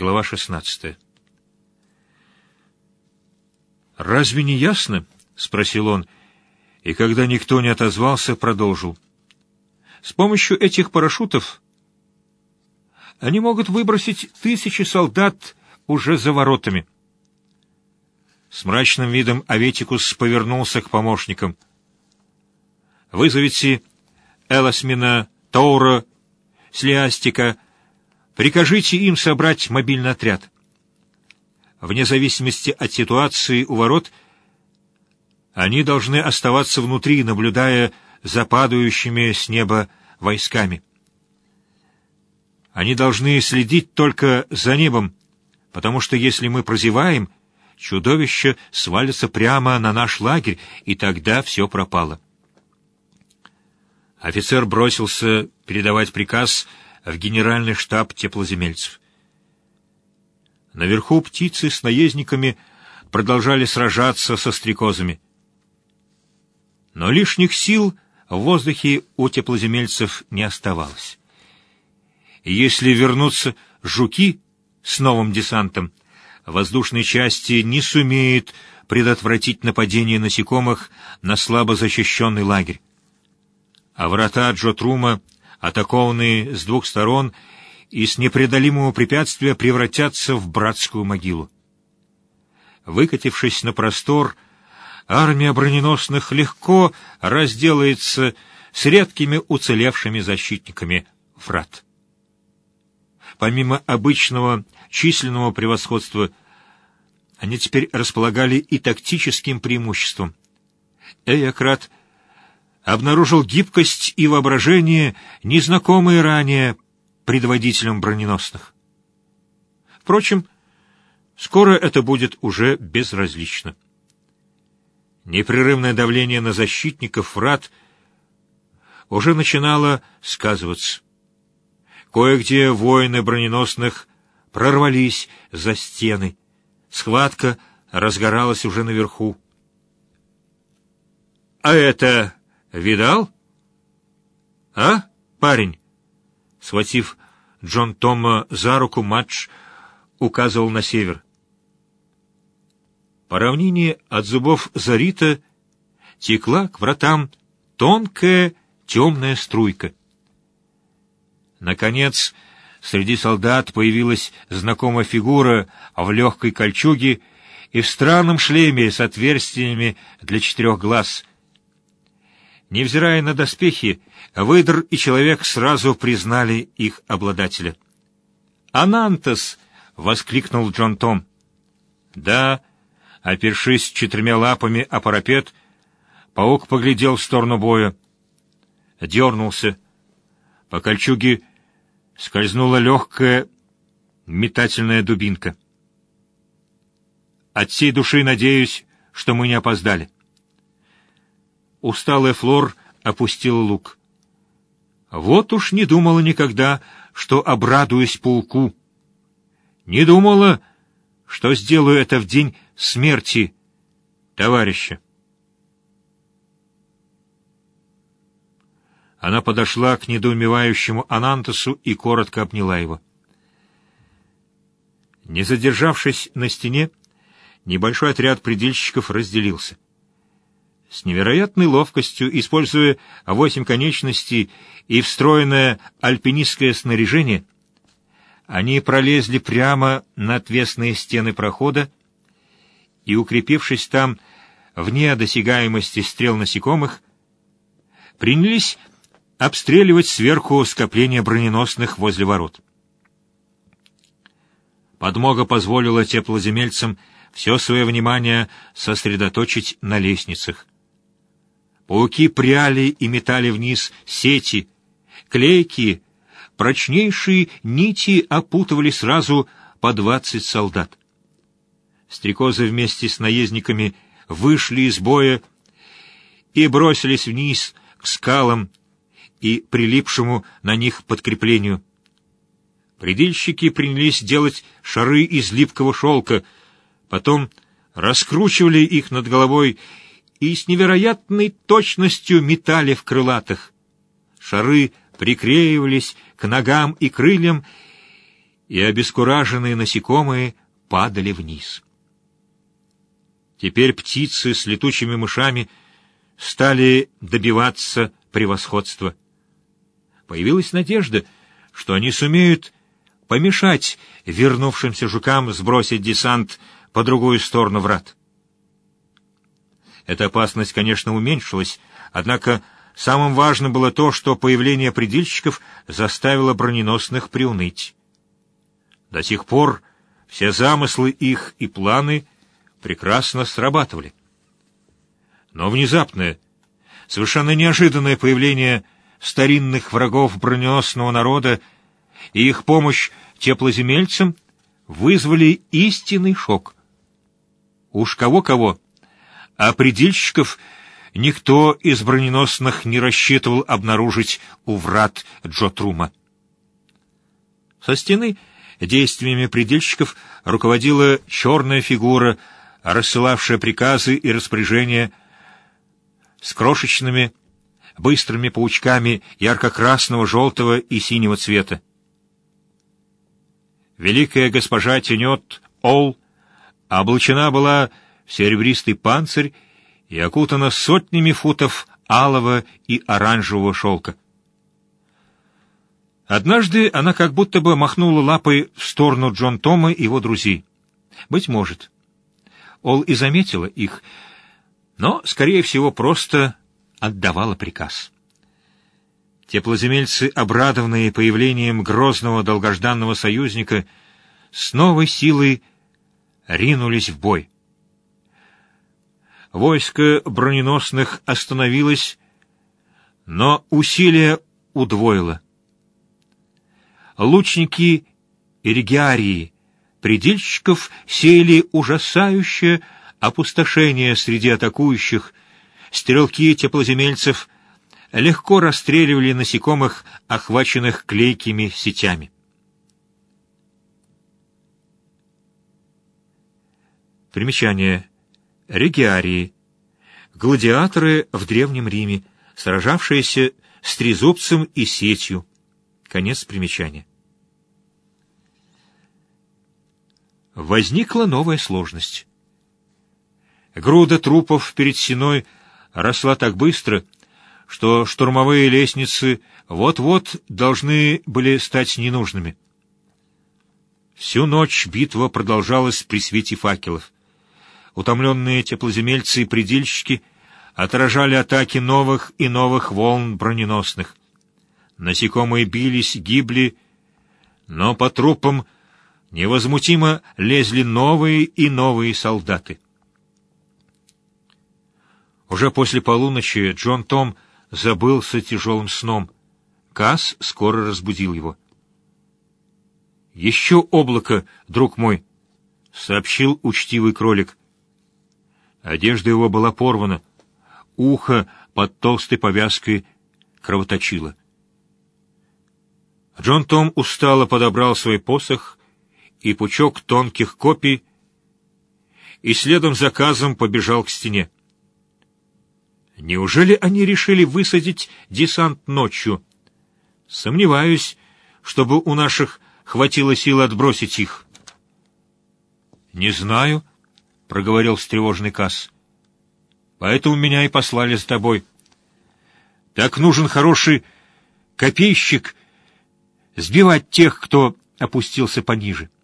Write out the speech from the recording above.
Глава 16. «Разве не ясно?» — спросил он, и когда никто не отозвался, продолжил. «С помощью этих парашютов они могут выбросить тысячи солдат уже за воротами». С мрачным видом Аветикус повернулся к помощникам. «Вызовите Элосмина, Таура, Слиастика, прикажите им собрать мобильный отряд» вне зависимости от ситуации у ворот, они должны оставаться внутри, наблюдая за падающими с неба войсками. Они должны следить только за небом, потому что если мы прозеваем, чудовище свалится прямо на наш лагерь, и тогда все пропало. Офицер бросился передавать приказ в генеральный штаб теплоземельцев. Наверху птицы с наездниками продолжали сражаться со стрекозами. Но лишних сил в воздухе у теплоземельцев не оставалось. если вернутся жуки с новым десантом, воздушные части не сумеют предотвратить нападение насекомых на слабо защищенный лагерь. А врата Джотрума, атакованные с двух сторон, и с непреодолимого препятствия превратятся в братскую могилу. Выкатившись на простор, армия броненосных легко разделается с редкими уцелевшими защитниками врат. Помимо обычного численного превосходства, они теперь располагали и тактическим преимуществом. Эйократ обнаружил гибкость и воображение, незнакомые ранее предводителем броненосных. Впрочем, скоро это будет уже безразлично. Непрерывное давление на защитников врат уже начинало сказываться. Кое-где воины броненосных прорвались за стены. Схватка разгоралась уже наверху. — А это видал? — А, парень? Схватив Джон Тома за руку, Мадж указывал на север. По равнине от зубов Зарита текла к вратам тонкая темная струйка. Наконец, среди солдат появилась знакомая фигура в легкой кольчуге и в странном шлеме с отверстиями для четырех глаз — Невзирая на доспехи, выдр и человек сразу признали их обладателя. «Анантес!» — воскликнул Джон Том. «Да», — опершись четырьмя лапами о парапет, паук поглядел в сторону боя. Дернулся. По кольчуге скользнула легкая метательная дубинка. «От всей души надеюсь, что мы не опоздали». Усталая Флор опустила лук. Вот уж не думала никогда, что обрадуюсь пауку. Не думала, что сделаю это в день смерти товарища. Она подошла к недоумевающему Анантасу и коротко обняла его. Не задержавшись на стене, небольшой отряд предельщиков разделился — с невероятной ловкостью, используя восемь конечностей и встроенное альпинистское снаряжение, они пролезли прямо на отвесные стены прохода и, укрепившись там вне досягаемости стрел насекомых, принялись обстреливать сверху скопление броненосных возле ворот. Подмога позволила теплоземельцам все свое внимание сосредоточить на лестницах. Пауки пряли и метали вниз сети, клейкие, прочнейшие нити опутывали сразу по двадцать солдат. Стрекозы вместе с наездниками вышли из боя и бросились вниз к скалам и прилипшему на них подкреплению. Предельщики принялись делать шары из липкого шелка, потом раскручивали их над головой и с невероятной точностью метали в крылатых. Шары приклеивались к ногам и крыльям и обескураженные насекомые падали вниз. Теперь птицы с летучими мышами стали добиваться превосходства. Появилась надежда, что они сумеют помешать вернувшимся жукам сбросить десант по другую сторону врат. Эта опасность, конечно, уменьшилась, однако самым важным было то, что появление предельщиков заставило броненосных приуныть. До сих пор все замыслы их и планы прекрасно срабатывали. Но внезапное, совершенно неожиданное появление старинных врагов броненосного народа и их помощь теплоземельцам вызвали истинный шок. Уж кого-кого, а предельщиков никто из броненосных не рассчитывал обнаружить у врат Джотрума. Со стены действиями предельщиков руководила черная фигура, рассылавшая приказы и распоряжения с крошечными, быстрыми паучками ярко-красного, желтого и синего цвета. Великая госпожа Тенет Ол облачена была серебристый панцирь и окутана сотнями футов алого и оранжевого шелка. Однажды она как будто бы махнула лапой в сторону Джон Тома и его друзей. Быть может. Ол и заметила их, но, скорее всего, просто отдавала приказ. Теплоземельцы, обрадованные появлением грозного долгожданного союзника, с новой силой ринулись в бой. Войско броненосных остановилось, но усилия удвоило. Лучники Иригиарии, предельщиков, сеяли ужасающее опустошение среди атакующих, стрелки теплоземельцев легко расстреливали насекомых, охваченных клейкими сетями. Примечание. Региарии. Гладиаторы в Древнем Риме, сражавшиеся с трезубцем и сетью. Конец примечания. Возникла новая сложность. Груда трупов перед стеной росла так быстро, что штурмовые лестницы вот-вот должны были стать ненужными. Всю ночь битва продолжалась при свете факелов. Утомленные теплоземельцы и предельщики отражали атаки новых и новых волн броненосных. Насекомые бились, гибли, но по трупам невозмутимо лезли новые и новые солдаты. Уже после полуночи Джон Том забылся тяжелым сном. Касс скоро разбудил его. «Еще облако, друг мой!» — сообщил учтивый кролик. Одежда его была порвана, ухо под толстой повязкой кровоточило. Джон Том устало подобрал свой посох и пучок тонких копий и следом за казом побежал к стене. Неужели они решили высадить десант ночью? Сомневаюсь, чтобы у наших хватило сил отбросить их. — Не знаю, — проговорил встревоженный Касс. — Поэтому меня и послали с тобой. Так нужен хороший копейщик сбивать тех, кто опустился пониже. —